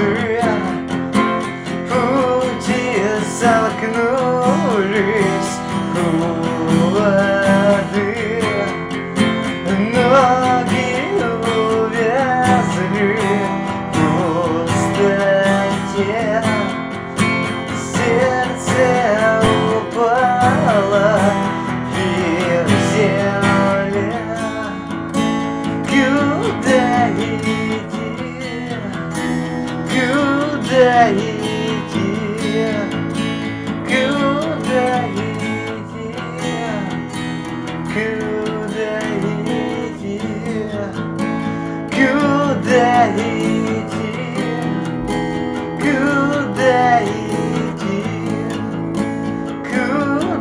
годы Пути замкнулись у Ноги увязли в пустоте Сердце упало в земле Куда идти? Good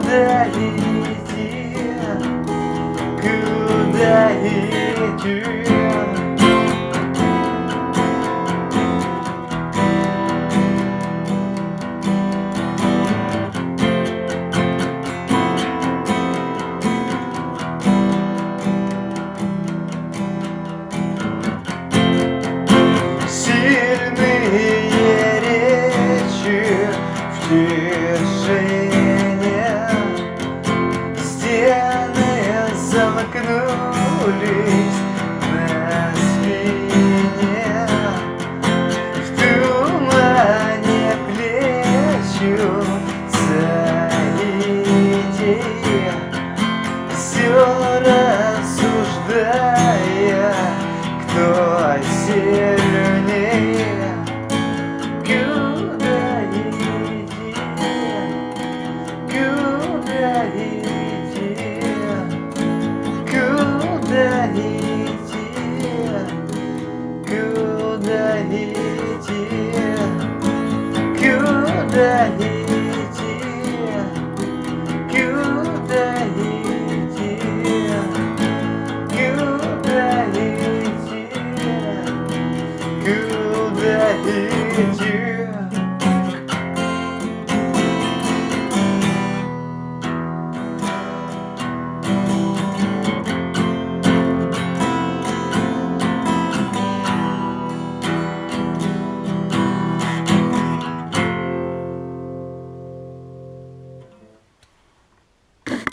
day, dear. Good day, dear. болит на спине В тумане плечутся идеи Все рассуждая, кто сильнее. Good day.